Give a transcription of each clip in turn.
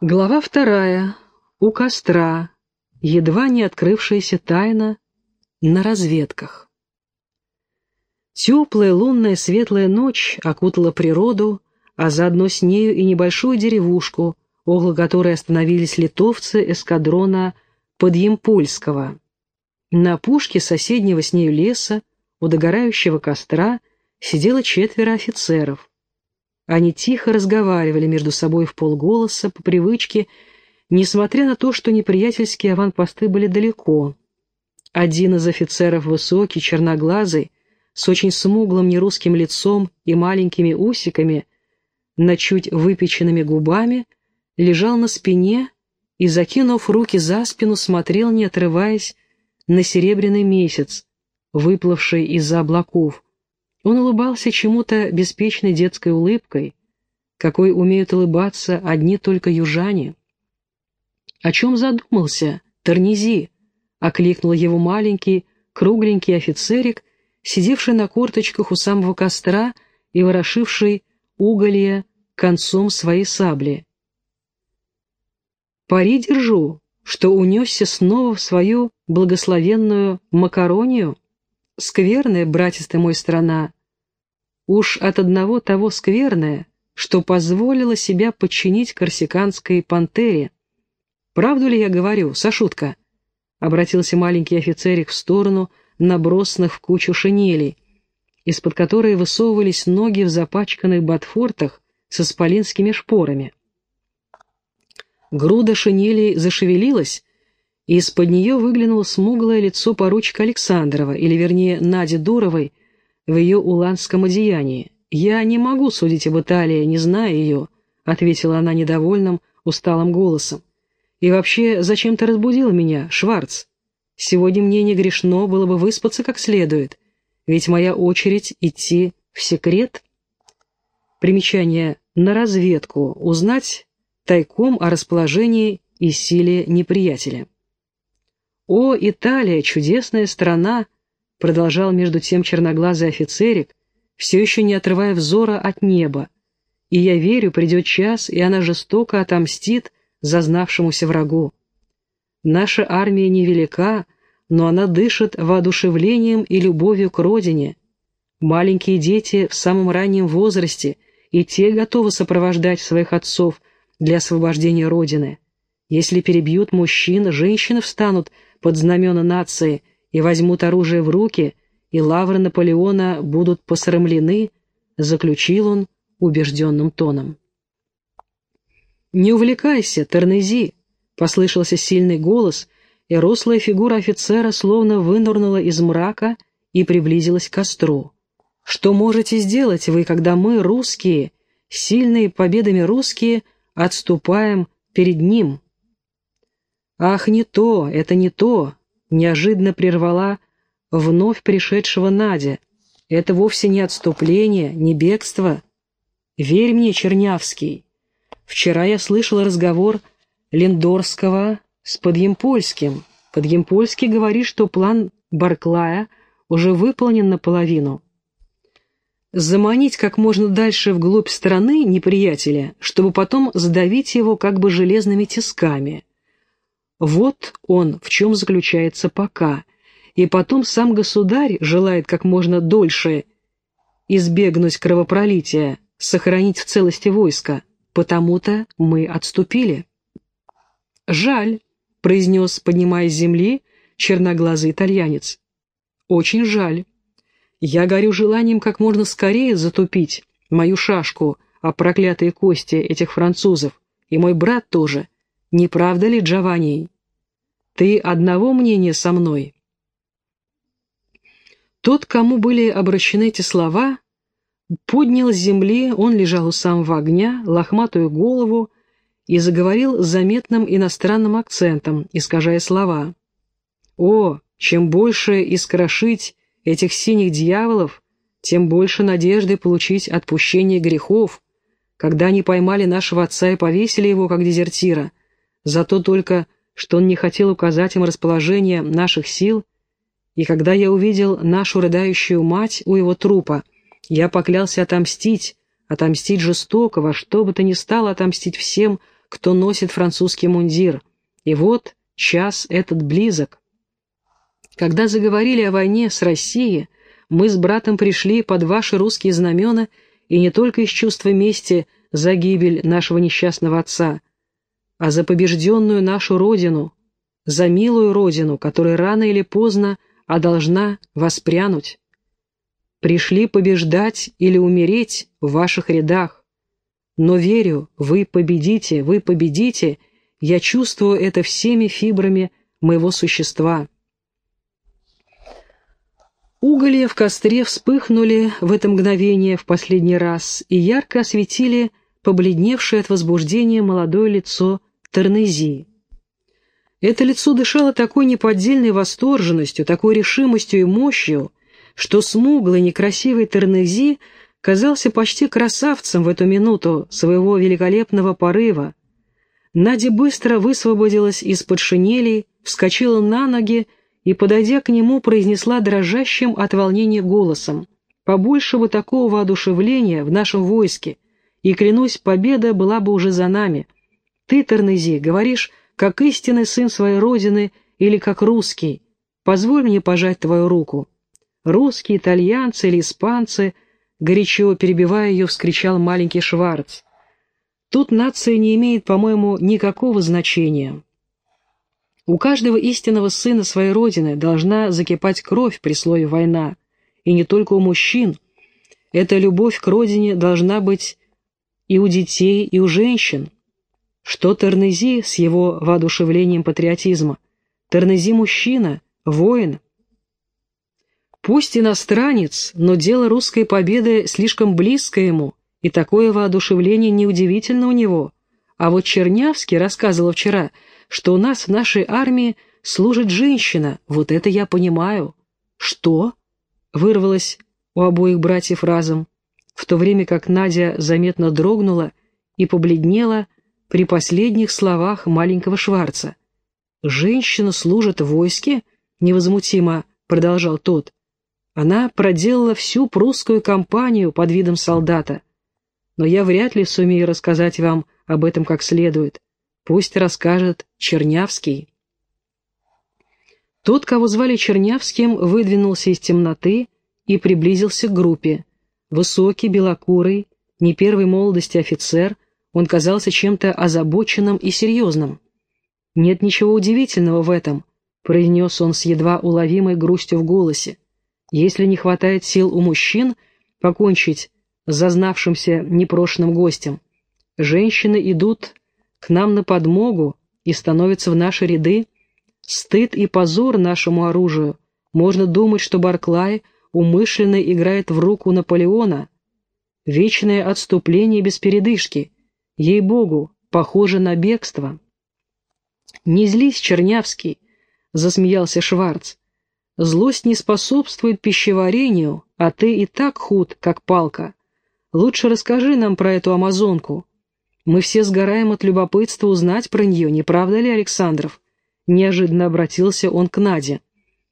Глава вторая. У костра. Едва не открывшаяся тайна на разведках. Теплая лунная светлая ночь окутала природу, а заодно с нею и небольшую деревушку, около которой остановились литовцы эскадрона Подъемпольского. На пушке соседнего с нею леса, у догорающего костра, сидело четверо офицеров. Они тихо разговаривали между собой в полголоса, по привычке, несмотря на то, что неприятельские аванпосты были далеко. Один из офицеров высокий, черноглазый, с очень смуглым нерусским лицом и маленькими усиками, на чуть выпеченными губами, лежал на спине и, закинув руки за спину, смотрел, не отрываясь, на серебряный месяц, выплывший из-за облаков, он улыбался чему-то беспечной детской улыбкой, какой умеют улыбаться одни только южане. «О чем задумался, Торнизи?» — окликнул его маленький, кругленький офицерик, сидевший на корточках у самого костра и ворошивший уголья концом своей сабли. «Пари держу, что унесся снова в свою благословенную макаронию. Скверная, братец мой страна, Уж от одного того скверное, что позволило себя подчинить корсиканской пантере. «Правду ли я говорю, Сашутка?» — обратился маленький офицерик в сторону набросанных в кучу шинелей, из-под которой высовывались ноги в запачканных ботфортах со спалинскими шпорами. Груда шинелей зашевелилась, и из-под нее выглянуло смуглое лицо поручика Александрова, или вернее Нади Дуровой, в ее уланском одеянии. «Я не могу судить об Италии, не зная ее», — ответила она недовольным, усталым голосом. «И вообще, зачем ты разбудил меня, Шварц? Сегодня мне не грешно было бы выспаться как следует, ведь моя очередь идти в секрет». Примечание «на разведку», узнать тайком о расположении и силе неприятеля. «О, Италия, чудесная страна!» Продолжал между тем черноглазый офицерик, все еще не отрывая взора от неба. И я верю, придет час, и она жестоко отомстит зазнавшемуся врагу. Наша армия невелика, но она дышит воодушевлением и любовью к родине. Маленькие дети в самом раннем возрасте, и те готовы сопровождать своих отцов для освобождения Родины. Если перебьют мужчин, женщины встанут под знамена нации – и возьмут оружие в руки, и лавры Наполеона будут посрамлены, заключил он убежденным тоном. «Не увлекайся, Тернези!» — послышался сильный голос, и рослая фигура офицера словно вынырнула из мрака и приблизилась к костру. «Что можете сделать вы, когда мы, русские, сильные победами русские, отступаем перед ним?» «Ах, не то, это не то!» Неожиданно прервала вновь пришедшего Надя. Это вовсе не отступление, не бегство. Верь мне, Чернявский. Вчера я слышал разговор Лендорского с Подъемпольским. Подъемпольский говорит, что план Барклая уже выполнен наполовину. Заманить как можно дальше вглубь страны неприятеля, чтобы потом задавить его как бы железными тисками – вот он в чем заключается пока. И потом сам государь желает как можно дольше избегнуть кровопролития, сохранить в целости войска. Потому-то мы отступили. «Жаль», — произнес, поднимая с земли, черноглазый итальянец. «Очень жаль. Я горю желанием как можно скорее затупить мою шашку о проклятые кости этих французов, и мой брат тоже». Не правда ли, Джованни? Ты одного мнения со мной?» Тот, кому были обращены эти слова, поднял с земли, он лежал у самого огня, лохматую голову, и заговорил с заметным иностранным акцентом, искажая слова. «О, чем больше искрошить этих синих дьяволов, тем больше надежды получить отпущение грехов. Когда они поймали нашего отца и повесили его, как дезертира, Зато только, что он не хотел указать им расположение наших сил, и когда я увидел нашу рыдающую мать у его трупа, я поклялся отомстить, отомстить жестоко, во что бы то ни стало отомстить всем, кто носит французский мундир. И вот час этот близок. Когда заговорили о войне с Россией, мы с братом пришли под ваши русские знамена и не только из чувства мести за гибель нашего несчастного отца, а за побежденную нашу родину, за милую родину, которая рано или поздно а должна воспрянуть. Пришли побеждать или умереть в ваших рядах. Но верю, вы победите, вы победите, я чувствую это всеми фибрами моего существа. Уголья в костре вспыхнули в это мгновение в последний раз и ярко осветили побледневшее от возбуждения молодое лицо Тернези. Это лицо дышало такой неподдельной восторженностью, такой решимостью и мощью, что смуглый, некрасивый Тернези казался почти красавцем в эту минуту своего великолепного порыва. Надя быстро высвободилась из-под шинелей, вскочила на ноги и, подойдя к нему, произнесла дрожащим от волнения голосом. «Побольше бы такого воодушевления в нашем войске, и, клянусь, победа была бы уже за нами. Ты, Тернези, говоришь, как истинный сын своей родины или как русский. Позволь мне пожать твою руку». «Русские, итальянцы или испанцы», — горячо перебивая ее, вскричал маленький Шварц. «Тут нация не имеет, по-моему, никакого значения. У каждого истинного сына своей родины должна закипать кровь при слове «война», и не только у мужчин. Эта любовь к родине должна быть и у детей, и у женщин. Что Тернези с его воодушевлением патриотизма? Тернези мужчина, воин. Пусть иностранец, но дело русской победы слишком близко ему, и такое воодушевление неудивительно у него. А вот Чернявский рассказывал вчера, что у нас в нашей армии служит женщина, вот это я понимаю. Что? Вырвалось у обоих братьев разом, в то время как Надя заметно дрогнула и побледнела, при последних словах маленького Шварца. «Женщина служит в войске?» — невозмутимо продолжал тот. «Она проделала всю прусскую кампанию под видом солдата. Но я вряд ли сумею рассказать вам об этом как следует. Пусть расскажет Чернявский». Тот, кого звали Чернявским, выдвинулся из темноты и приблизился к группе. Высокий, белокурый, не первой молодости офицер — он казался чем-то озабоченным и серьезным. «Нет ничего удивительного в этом», — произнес он с едва уловимой грустью в голосе. «Если не хватает сил у мужчин покончить с зазнавшимся непрошенным гостем, женщины идут к нам на подмогу и становятся в наши ряды. Стыд и позор нашему оружию. Можно думать, что Барклай умышленно играет в руку Наполеона. Вечное отступление без передышки — Ей-богу, похоже на бегство. «Не злись, Чернявский», — засмеялся Шварц. «Злость не способствует пищеварению, а ты и так худ, как палка. Лучше расскажи нам про эту амазонку. Мы все сгораем от любопытства узнать про нее, не правда ли, Александров?» Неожиданно обратился он к Наде.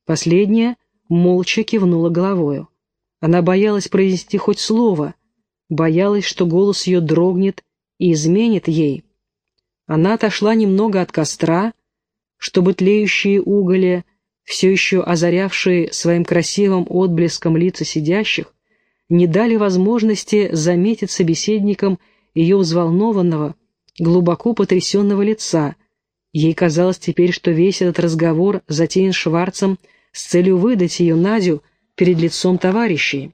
Последняя молча кивнула головою. Она боялась произнести хоть слово, боялась, что голос ее дрогнет и изменит ей. Она отошла немного от костра, чтобы тлеющие уголья, все еще озарявшие своим красивым отблеском лица сидящих, не дали возможности заметить собеседникам ее взволнованного, глубоко потрясенного лица. Ей казалось теперь, что весь этот разговор затеян Шварцем с целью выдать ее Надю перед лицом товарищей.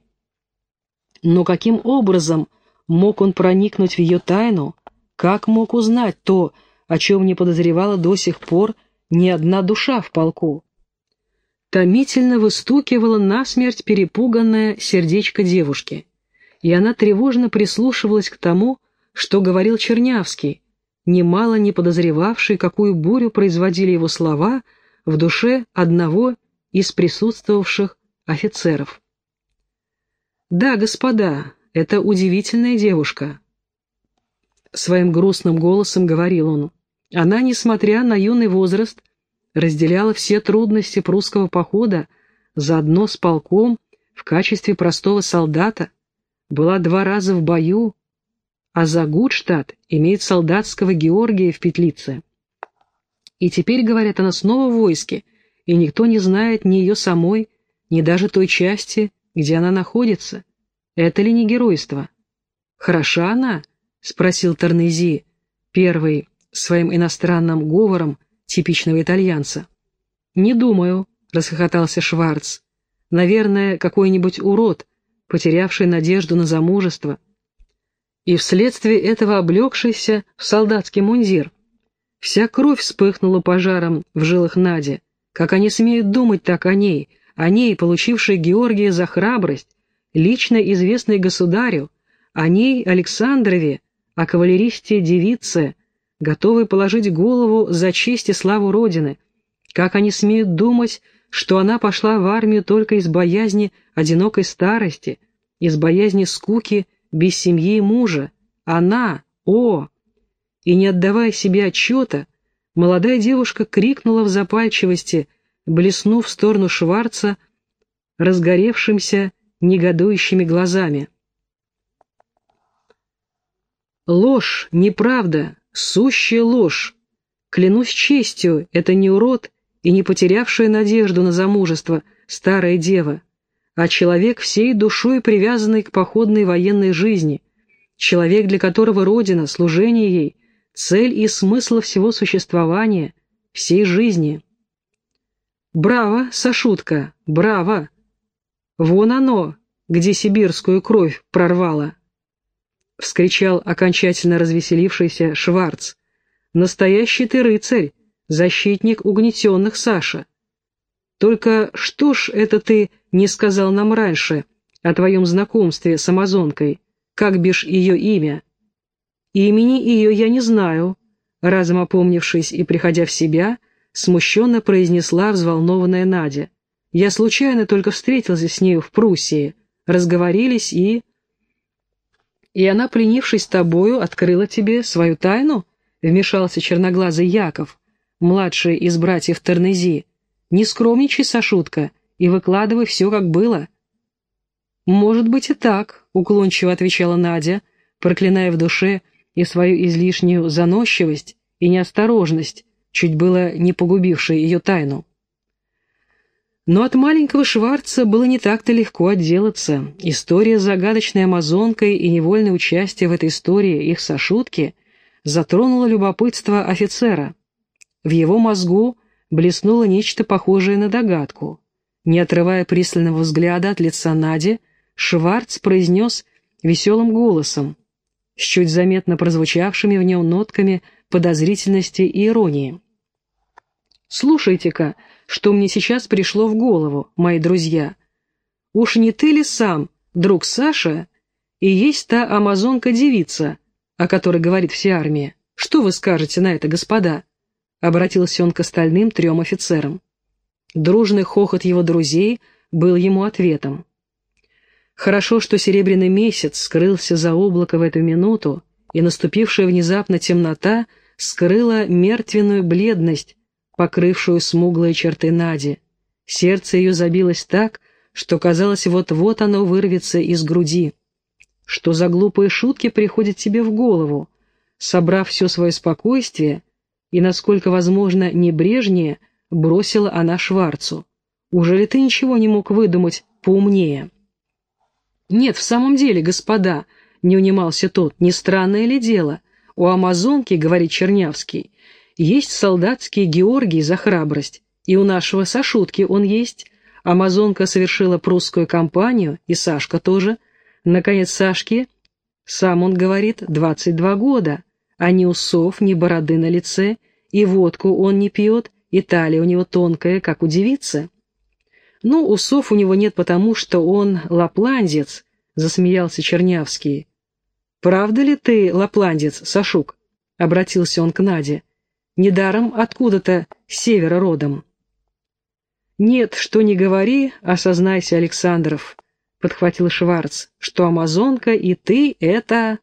Но каким образом Мог он проникнуть в ее тайну? Как мог узнать то, о чем не подозревала до сих пор ни одна душа в полку? Томительно выстукивала насмерть перепуганное сердечко девушки, и она тревожно прислушивалась к тому, что говорил Чернявский, немало не подозревавший, какую бурю производили его слова в душе одного из присутствовавших офицеров. «Да, господа, это удивительная девушка. Своим грустным голосом говорил он. Она, несмотря на юный возраст, разделяла все трудности прусского похода заодно с полком в качестве простого солдата, была два раза в бою, а Загудштадт имеет солдатского Георгия в петлице. И теперь, говорят, она снова в войске, и никто не знает ни ее самой, ни даже той части, где она находится. Это ли не геройство? Хороша она? — спросил Торнези, первый своим иностранным говором типичного итальянца. «Не думаю», — расхохотался Шварц. «Наверное, какой-нибудь урод, потерявший надежду на замужество, и вследствие этого облегшийся в солдатский мундир. Вся кровь вспыхнула пожаром в жилах Нади. Как они смеют думать так о ней, о ней, получившей Георгия за храбрость, лично известной государю, о ней, Александрове, о кавалеристе-девице, готовой положить голову за честь и славу Родины. Как они смеют думать, что она пошла в армию только из боязни одинокой старости, из боязни скуки без семьи и мужа. Она, о! И не отдавая себе отчета, молодая девушка крикнула в запальчивости, блеснув в сторону Шварца разгоревшимся, негодующими глазами. Ложь, неправда, сущая ложь. Клянусь честью, это не урод и не потерявшая надежду на замужество старая дева, а человек всей душой привязанный к походной военной жизни, человек, для которого Родина, служение ей, цель и смысл всего существования, всей жизни. Браво, Сашутка, браво! Вон оно, где сибирскую кровь прорвало. — вскричал окончательно развеселившийся Шварц. «Настоящий ты рыцарь, защитник угнетенных, Саша. Только что ж это ты не сказал нам раньше о твоем знакомстве с амазонкой? Как бишь ее имя?» «Имени ее я не знаю», — разом опомнившись и приходя в себя, смущенно произнесла взволнованная Надя. «Я случайно только встретился с нею в Пруссии, разговорились и...» и она, пленившись тобою, открыла тебе свою тайну?» — вмешался черноглазый Яков, младший из братьев Тернези. «Не скромничай, Сашутка, и выкладывай все, как было». «Может быть и так», — уклончиво отвечала Надя, проклиная в душе и свою излишнюю заносчивость и неосторожность, чуть было не погубившей ее тайну. Но от маленького Шварца было не так-то легко отделаться. История с загадочной амазонкой и невольное участие в этой истории их сошутки затронуло любопытство офицера. В его мозгу блеснуло нечто похожее на догадку. Не отрывая пристального взгляда от лица Нади, Шварц произнес веселым голосом, с чуть заметно прозвучавшими в нем нотками подозрительности и иронии. «Слушайте-ка, что мне сейчас пришло в голову, мои друзья. Уж не ты ли сам, друг Саша, и есть та амазонка-девица, о которой говорит вся армия? Что вы скажете на это, господа?» Обратился он к остальным трем офицерам. Дружный хохот его друзей был ему ответом. Хорошо, что серебряный месяц скрылся за облако в эту минуту, и наступившая внезапно темнота скрыла мертвенную бледность покрывшую смуглые черты Нади. Сердце ее забилось так, что казалось, вот-вот оно вырвется из груди. Что за глупые шутки приходят тебе в голову? Собрав все свое спокойствие и, насколько возможно, небрежнее, бросила она Шварцу. Уже ли ты ничего не мог выдумать поумнее? Нет, в самом деле, господа, не унимался тот, не странное ли дело? У амазонки, говорит Чернявский, есть солдатский Георгий за храбрость, и у нашего Сашутки он есть. Амазонка совершила прусскую кампанию, и Сашка тоже. Наконец, Сашке, сам он говорит, 22 года, а ни усов, ни бороды на лице, и водку он не пьет, и талия у него тонкая, как у девицы. Ну, усов у него нет потому, что он лапландец, засмеялся Чернявский. «Правда ли ты лапландец, Сашук?» — обратился он к Наде. Недаром откуда-то с севера родом. «Нет, что не говори, осознайся, Александров», — подхватил Шварц, «что Амазонка и ты — это...»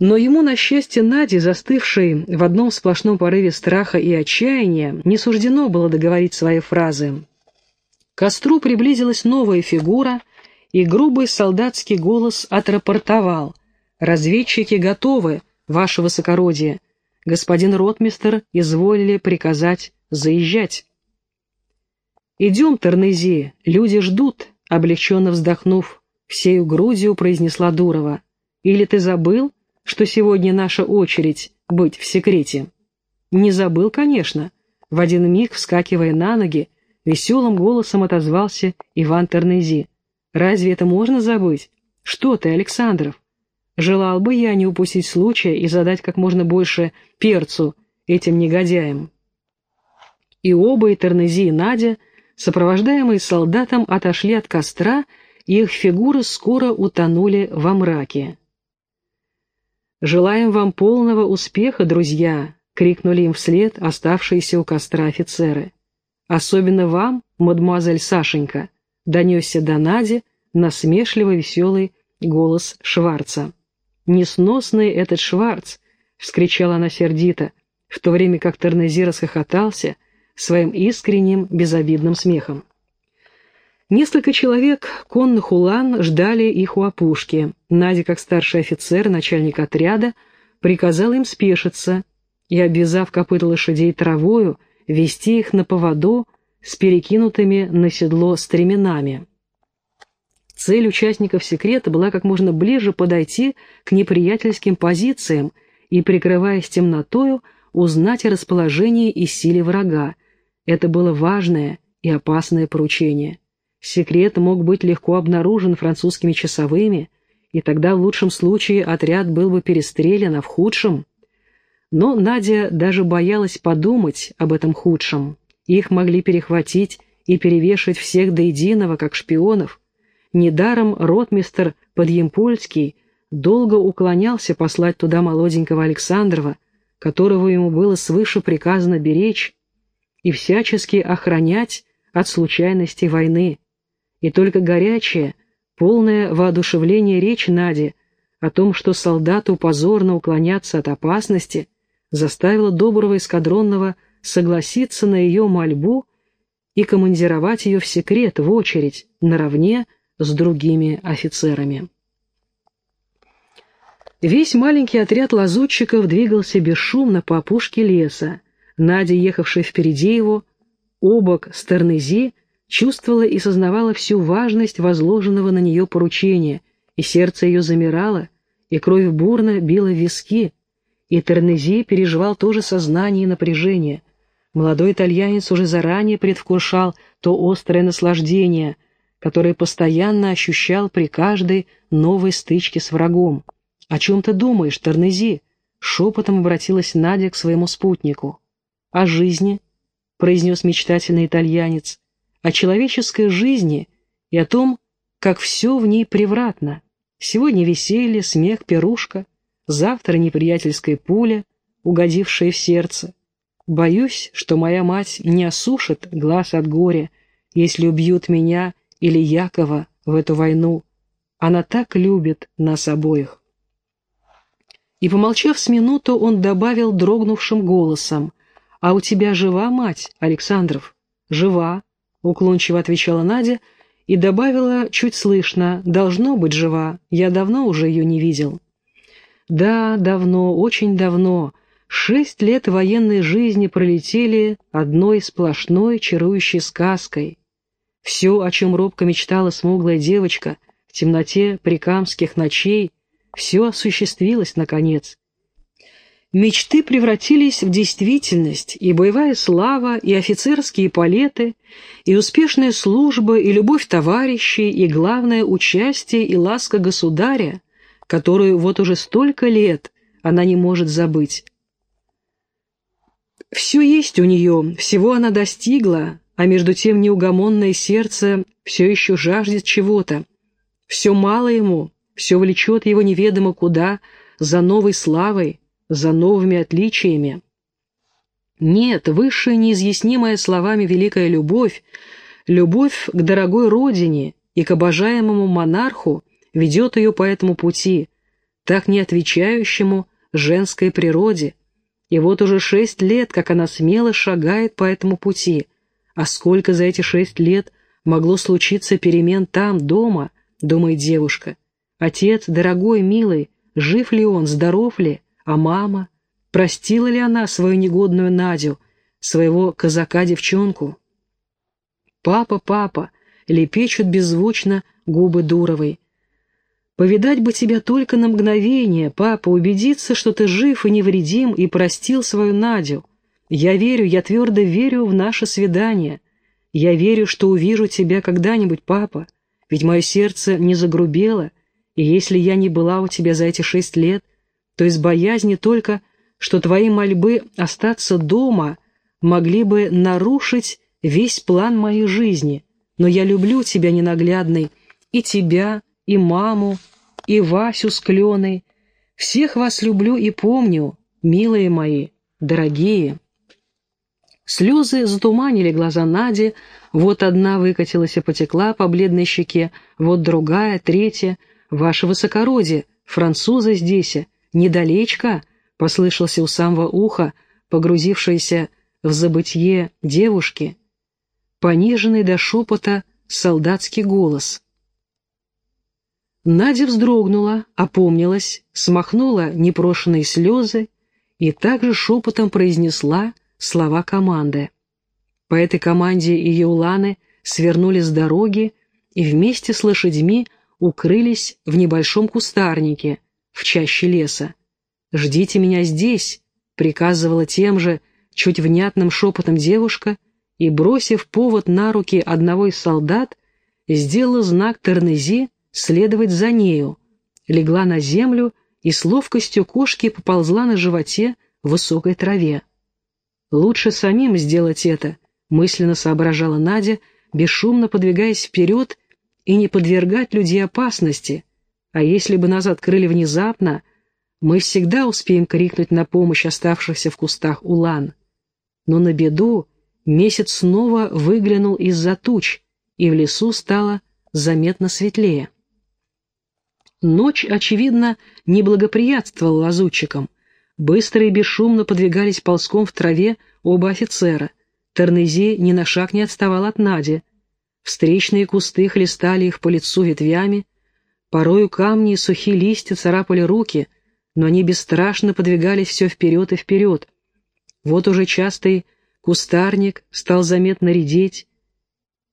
Но ему, на счастье Нади, застывшей в одном сплошном порыве страха и отчаяния, не суждено было договорить свои фразы. К костру приблизилась новая фигура, и грубый солдатский голос отрапортовал. Разведчики готовы, ваше высокородие. Господин ротмистер изволили приказать заезжать. «Идем, Тарнези, люди ждут», — облегченно вздохнув, всею грудью произнесла Дурова. «Или ты забыл, что сегодня наша очередь быть в секрете?» «Не забыл, конечно», — в один миг, вскакивая на ноги, веселым голосом отозвался Иван Тарнези. «Разве это можно забыть? Что ты, Александров? Желал бы я не упустить случая и задать как можно больше перцу этим негодяям». И оба, и Тарнези, и Надя — сопровождаемые солдатом, отошли от костра, и их фигуры скоро утонули во мраке. «Желаем вам полного успеха, друзья!» — крикнули им вслед оставшиеся у костра офицеры. «Особенно вам, мадемуазель Сашенька!» — донесся до Нади насмешливо веселый голос Шварца. «Несносный этот Шварц!» — вскричала она сердито, в то время как Тернези расхохотался — своим искренним, безобидным смехом. Несколько человек конных улан ждали их у опушки. Надя, как старший офицер, начальник отряда, приказал им спешиться и, обвязав копыта лошадей травою, вести их на поводу с перекинутыми на седло стременами. Цель участников секрета была как можно ближе подойти к неприятельским позициям и, прикрываясь темнотою, узнать о расположении и силе врага, это было важное и опасное поручение. Секрет мог быть легко обнаружен французскими часовыми, и тогда в лучшем случае отряд был бы перестрелян, а в худшем... Но Надя даже боялась подумать об этом худшем. Их могли перехватить и перевешать всех до единого, как шпионов. Недаром ротмистер Подъемпольский долго уклонялся послать туда молоденького Александрова, которого ему было свыше приказано беречь, и всячески охранять от случайностей войны. И только горячая, полное воодушевление речь Нади о том, что солдату позорно уклоняться от опасности, заставила доброго эскадронного согласиться на ее мольбу и командировать ее в секрет, в очередь, наравне с другими офицерами. Весь маленький отряд лазутчиков двигался бесшумно по опушке леса, Надя, ехавшая впереди его, обок Стернези, чувствовала и сознавала всю важность возложенного на нее поручения, и сердце ее замирало, и кровь бурно била в виски, и Тернези переживал тоже сознание и напряжение. Молодой итальянец уже заранее предвкушал то острое наслаждение, которое постоянно ощущал при каждой новой стычке с врагом. «О чем ты думаешь, Тернези?» — шепотом обратилась Надя к своему спутнику о жизни, произнес мечтательный итальянец, о человеческой жизни и о том, как все в ней превратно. Сегодня веселье, смех, пирушка, завтра неприятельская пуля, угодившая в сердце. Боюсь, что моя мать не осушит глаз от горя, если убьют меня или Якова в эту войну. Она так любит нас обоих. И, помолчав с минуту, он добавил дрогнувшим голосом — «А у тебя жива мать, Александров?» «Жива», — уклончиво отвечала Надя и добавила чуть слышно, «должно быть жива, я давно уже ее не видел». «Да, давно, очень давно. Шесть лет военной жизни пролетели одной сплошной чарующей сказкой. Все, о чем робко мечтала смуглая девочка в темноте прикамских ночей, все осуществилось, наконец, Мечты превратились в действительность, и боевая слава, и офицерские палеты, и успешная служба, и любовь товарищей, и, главное, участие и ласка государя, которую вот уже столько лет она не может забыть. Все есть у нее, всего она достигла, а между тем неугомонное сердце все еще жаждет чего-то. Все мало ему, все влечет его неведомо куда, за новой славой, за новыми отличиями. Нет, высшая неизъяснимая словами великая любовь, любовь к дорогой родине и к обожаемому монарху ведет ее по этому пути, так не отвечающему женской природе. И вот уже шесть лет, как она смело шагает по этому пути. А сколько за эти шесть лет могло случиться перемен там, дома, думает девушка. Отец, дорогой, милый, жив ли он, здоров ли, а мама, простила ли она свою негодную Надю, своего казака-девчонку? «Папа, папа!» — лепечут беззвучно губы Дуровой. «Повидать бы тебя только на мгновение, папа, убедиться, что ты жив и невредим, и простил свою Надю. Я верю, я твердо верю в наше свидание. Я верю, что увижу тебя когда-нибудь, папа, ведь мое сердце не загрубело, и если я не была у тебя за эти шесть лет, то из боязни только, что твои мольбы остаться дома могли бы нарушить весь план моей жизни, но я люблю тебя, ненаглядный, и тебя, и маму, и Васю с Кленой. Всех вас люблю и помню, милые мои, дорогие». Слезы затуманили глаза Нади, вот одна выкатилась и потекла по бледной щеке, вот другая, третья. «Ваше высокородие, французы здесь, недалечко», — послышался у самого уха, погрузившейся в забытье девушки, пониженный до шепота солдатский голос. Надя вздрогнула, опомнилась, смахнула непрошенные слезы и также шепотом произнесла — слова команды. По этой команде ее уланы свернули с дороги и вместе с лошадьми укрылись в небольшом кустарнике в чаще леса. «Ждите меня здесь», — приказывала тем же чуть внятным шепотом девушка и, бросив повод на руки одного из солдат, сделала знак Тернези следовать за нею, легла на землю и с ловкостью кошки поползла на животе в высокой траве. Лучше самим сделать это, мысленно соображала Надя, бесшумно подвигаясь вперед и не подвергать людей опасности. А если бы нас открыли внезапно, мы всегда успеем крикнуть на помощь оставшихся в кустах улан. Но на беду месяц снова выглянул из-за туч, и в лесу стало заметно светлее. Ночь, очевидно, не благоприятствовала лазутчикам. Быстро и бесшумно подвигались ползком в траве оба офицера. Тернези ни на шаг не отставал от Нади. Встречные кусты хлестали их по лицу ветвями, порою камни и сухие листья царапали руки, но они бесстрашно подвигались все вперед и вперед. Вот уже частый кустарник стал заметно редеть,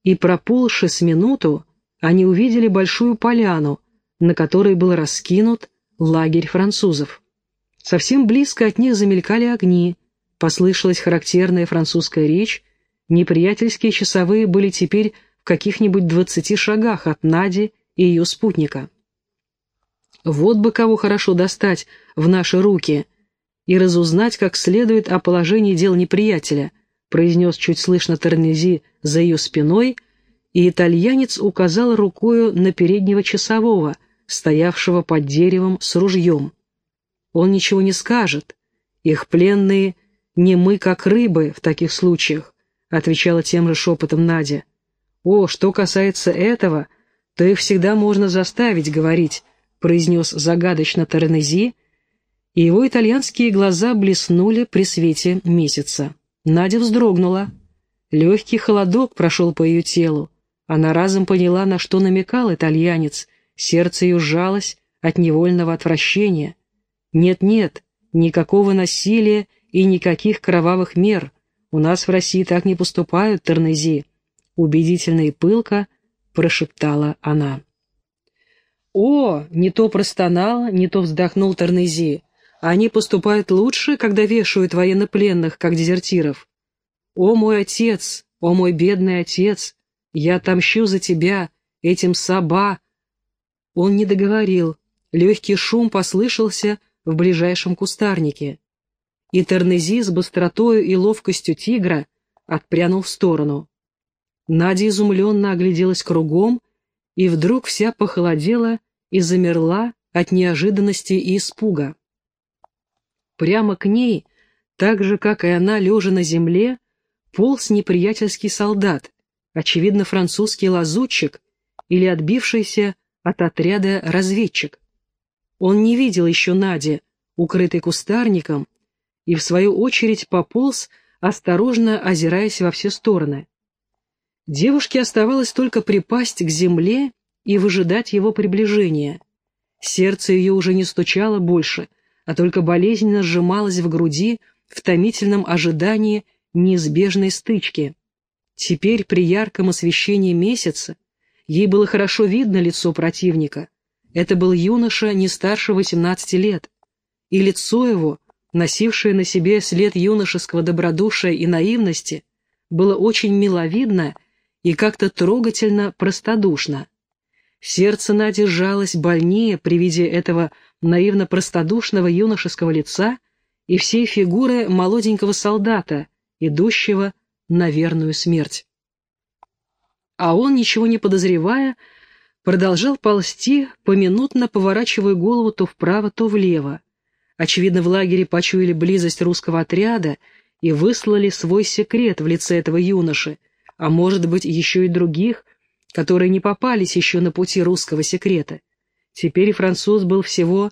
и проползши с минуту, они увидели большую поляну, на которой был раскинут лагерь французов. Совсем близко от них замелькали огни, послышалась характерная французская речь, неприятельские часовые были теперь в каких-нибудь двадцати шагах от Нади и ее спутника. Вот бы кого хорошо достать в наши руки и разузнать как следует о положении дел неприятеля, произнес чуть слышно Тернези за ее спиной, и итальянец указал рукою на переднего часового, стоявшего под деревом с ружьем. Он ничего не скажет. Их пленные не мы, как рыбы в таких случаях, отвечала тем же шепотом Надя. О, что касается этого, то их всегда можно заставить говорить, произнес загадочно Таранези, и его итальянские глаза блеснули при свете месяца. Надя вздрогнула. Легкий холодок прошел по ее телу. Она разом поняла, на что намекал итальянец. Сердце ее сжалось от невольного отвращения. Нет-нет, никакого насилия и никаких кровавых мер. У нас в России так не поступают, Тернези. Убедительно и пылко прошептала она. «О!» — не то простонал, не то вздохнул Тернези. «Они поступают лучше, когда вешают военнопленных, как дезертиров. О, мой отец! О, мой бедный отец! Я отомщу за тебя, этим саба!» Он не договорил. Легкий шум послышался, — в ближайшем кустарнике. И Тернези с быстротою и ловкостью тигра отпрянул в сторону. Надя изумленно огляделась кругом и вдруг вся похолодела и замерла от неожиданности и испуга. Прямо к ней, так же, как и она, лежа на земле, полз неприятельский солдат, очевидно, французский лазутчик или отбившийся от отряда разведчик. Он не видел еще Нади, укрытой кустарником, и в свою очередь пополз, осторожно озираясь во все стороны. Девушке оставалось только припасть к земле и выжидать его приближения. Сердце ее уже не стучало больше, а только болезненно сжималось в груди в томительном ожидании неизбежной стычки. Теперь при ярком освещении месяца ей было хорошо видно лицо противника. Это был юноша не старше 18 лет, и лицо его, носившее на себе след юношеского добродушия и наивности, было очень миловидно и как-то трогательно простодушно. Сердце Нади сжалось больнее при виде этого наивно-простодушного юношеского лица и всей фигуры молоденького солдата, идущего на верную смерть. А он, ничего не подозревая, продолжал ползти, поминутно поворачивая голову то вправо, то влево. Очевидно, в лагере почуяли близость русского отряда и выслали свой секрет в лице этого юноши, а может быть еще и других, которые не попались еще на пути русского секрета. Теперь француз был всего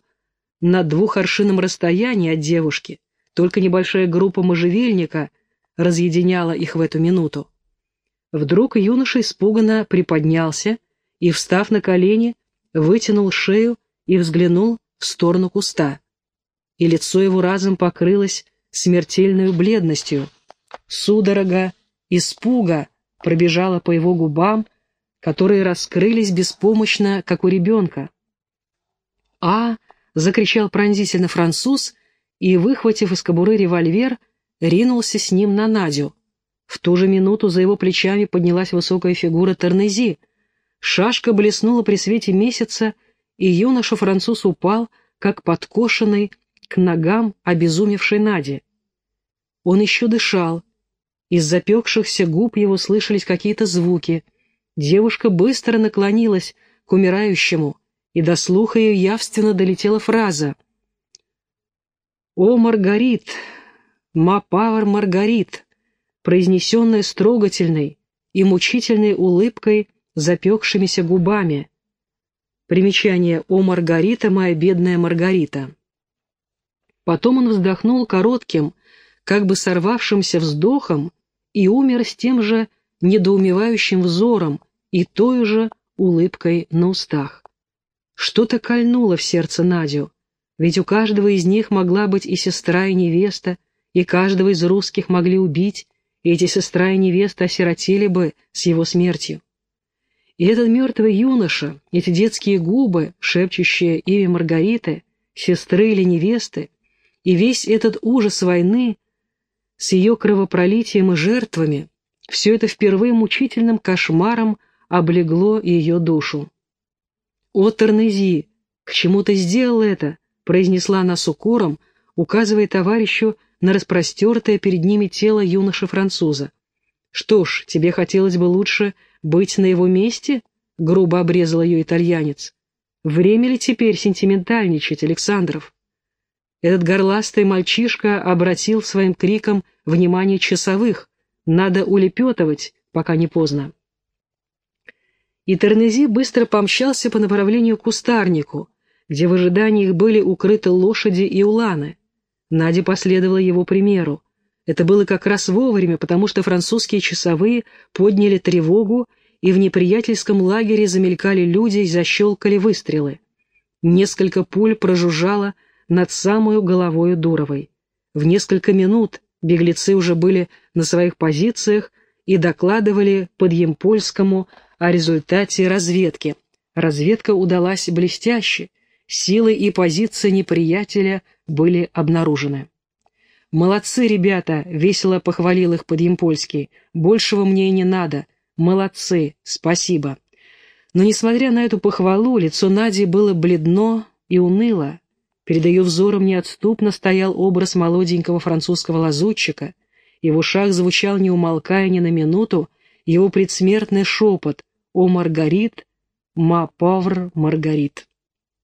на двухоршинном расстоянии от девушки, только небольшая группа можжевельника разъединяла их в эту минуту. Вдруг юноша испуганно приподнялся и, встав на колени, вытянул шею и взглянул в сторону куста. И лицо его разом покрылось смертельной бледностью. Судорога, испуга пробежала по его губам, которые раскрылись беспомощно, как у ребенка. «А!» — закричал пронзительно француз и, выхватив из кобуры револьвер, ринулся с ним на Надю. В ту же минуту за его плечами поднялась высокая фигура Тернези. Шашка блеснула при свете месяца, и юноша-француз упал, как подкошенный, к ногам обезумевшей Нади. Он еще дышал. Из запекшихся губ его слышались какие-то звуки — Девушка быстро наклонилась к умирающему, и до слуха ее явственно долетела фраза «О, Маргарит! Мапавр Маргарит!» произнесенная с трогательной и мучительной улыбкой запекшимися губами. Примечание «О, Маргарита, моя бедная Маргарита!» Потом он вздохнул коротким, как бы сорвавшимся вздохом и умер с тем же недоумевающим взором, и той же улыбкой на устах. Что-то кольнуло в сердце Надю, ведь у каждого из них могла быть и сестра, и невеста, и каждого из русских могли убить, и эти сестра и невеста осиротели бы с его смертью. И этот мертвый юноша, эти детские губы, шепчущие имя Маргариты, сестры или невесты, и весь этот ужас войны с ее кровопролитием и жертвами, все это впервые мучительным кошмаром облегло ее душу. «О, Тернези, к чему ты сделал это?» — произнесла она с укором, указывая товарищу на распростертое перед ними тело юноши-француза. «Что ж, тебе хотелось бы лучше быть на его месте?» — грубо обрезал ее итальянец. «Время ли теперь сентиментальничать, Александров?» Этот горластый мальчишка обратил своим криком внимание часовых. «Надо улепетывать, пока не поздно» и Тернези быстро помчался по направлению к кустарнику, где в ожидании их были укрыты лошади и уланы. Надя последовала его примеру. Это было как раз вовремя, потому что французские часовые подняли тревогу, и в неприятельском лагере замелькали люди и защелкали выстрелы. Несколько пуль прожужжало над самую головою Дуровой. В несколько минут беглецы уже были на своих позициях и докладывали под Емпольскому о результате разведки. Разведка удалась блестяще, силы и позиции неприятеля были обнаружены. «Молодцы, ребята!» — весело похвалил их Подъемпольский. «Большего мне и не надо. Молодцы! Спасибо!» Но, несмотря на эту похвалу, лицо Нади было бледно и уныло. Перед ее взором неотступно стоял образ молоденького французского лазутчика. И в ушах звучал, не умолкая ни на минуту, его предсмертный шепот «О, Маргарит, ма павр Маргарит».